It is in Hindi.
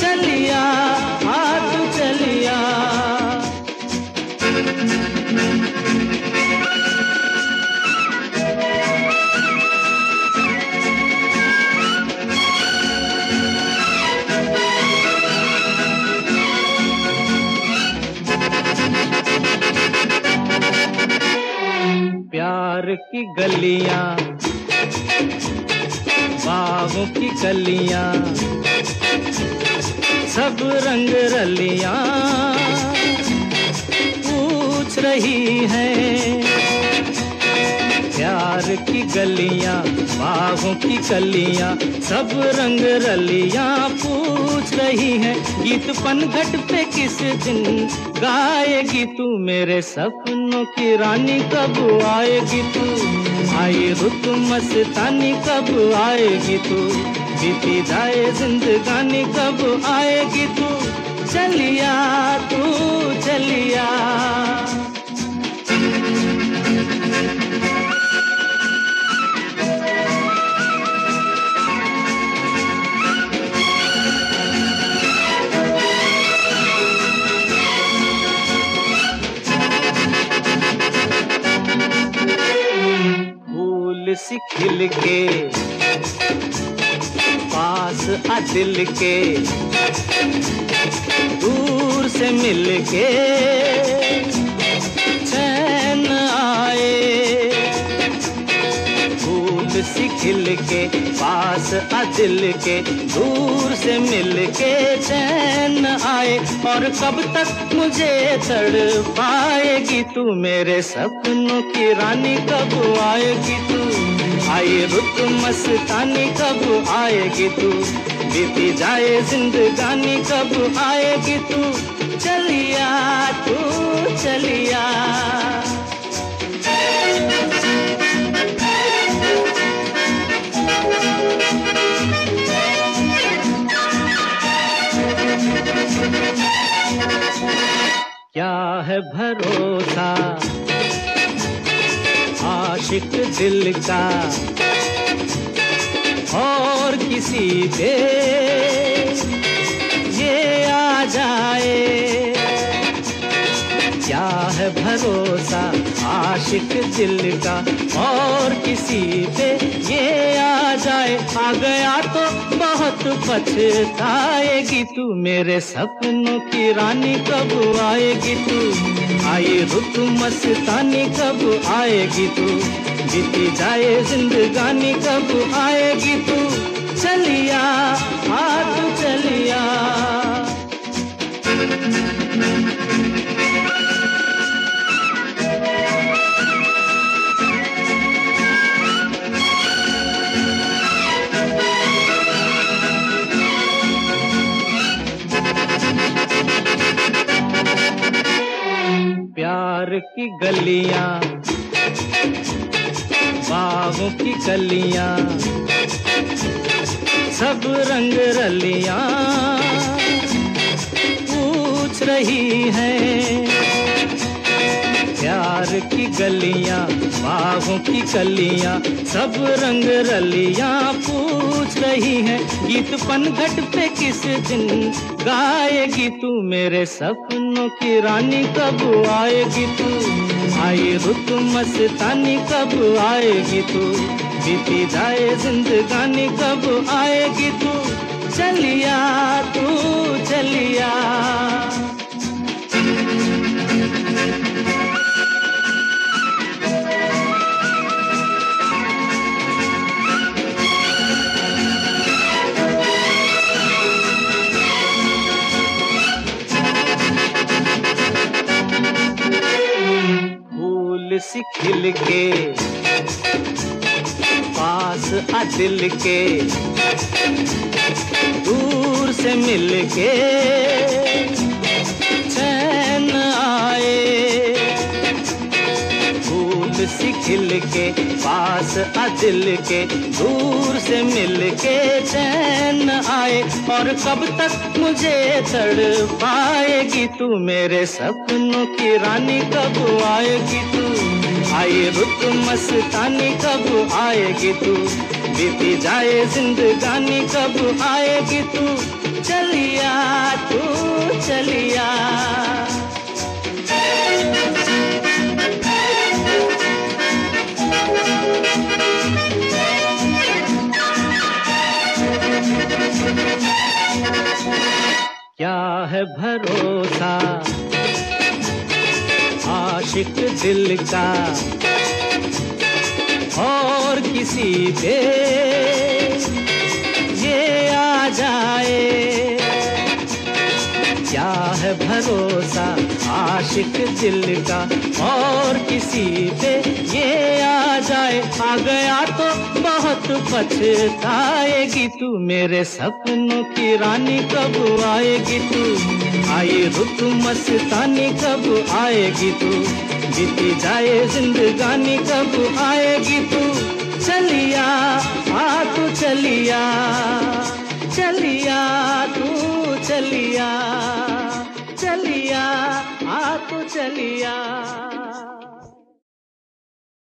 चलिया आ चलिया। प्यार की गलियाँ बागों की कलियाँ सब रंग रलिया पूछ रही है। प्यार की गलियाँ बागों की कलियाँ सब रंग रलियाँ पूछ रही हैं। गीत पनघट पे किस दिन गाएगी तू? मेरे सपनों की रानी कब आएगी तू? आई रुत मस्तानी, कब आएगी तू? बीती जाए जिंदगानी कब आएगी तू? चलिया तू चलिया। फूल खिल के पास आ दिल के दूर से मिल के। खिल के पास आ के दूर से मिल के चैन आए। और कब तक मुझे तड़ पाएगी तू मेरे सपनों की रानी कब आएगी तू? आई रुक मस्तानी, कब आएगी तू? बीती जाए जिंदगानी, कब आएगी तू? चलिया तू, चलिया। क्या है भरोसा? आशिक दिल का। और किसी पे ये आ जाए। क्या है भरोसा? आशिक दिल का। और किसी पे ये आ जाए, आ गया तो बहुत पछताएगी तू। मेरे सपनों की रानी कब आएगी तू? आई रुत मस्तानी कब आएगी तू? बीती जाए जिंदगानी कब आएगी तू? चलिया, आ की गलियाँ बागों की कलियाँ सब रंग रलियाँ पूछ रही हैं प्यार की गलियाँ। बागों की कलियाँ, सब रंग रलियाँ पूछ रही हैं, गीत पनघट पे किस दिन गाएगी तू मेरे सपनों की रानी, कब आएगी तू? आई रुत मस्तानी, कब आएगी तू? बीती जाए जिंदगानी, कब आएगी तू? चलिया तू, चलिया। फूल सी खिल के पास आ दिल के दूर से मिल के खिल के पास दिल के दूर से मिल के चैन आए। और कब तक मुझे चढ़ पाएगी तू मेरे सपनों की रानी, कब आएगी तू? आए रुत मस्तानी, कब आएगी तू? बीती जाए जिंदगानी, कब आएगी तू? चलिया तू, चलिया क्या है भरोसा? आशिक दिल का। और किसी पे ये आ जाए। क्या है भरोसा? आशिक दिल का और किसी पे ये आ जाए, आ गया तो बहुत पछताएगी तू। मेरे सपनों की रानी कब आएगी तू? आई रुत मस्तानी कब आएगी तू? बीती जाए जिंदगानी कब आएगी तू? चलिया चलिया आ तू चलिया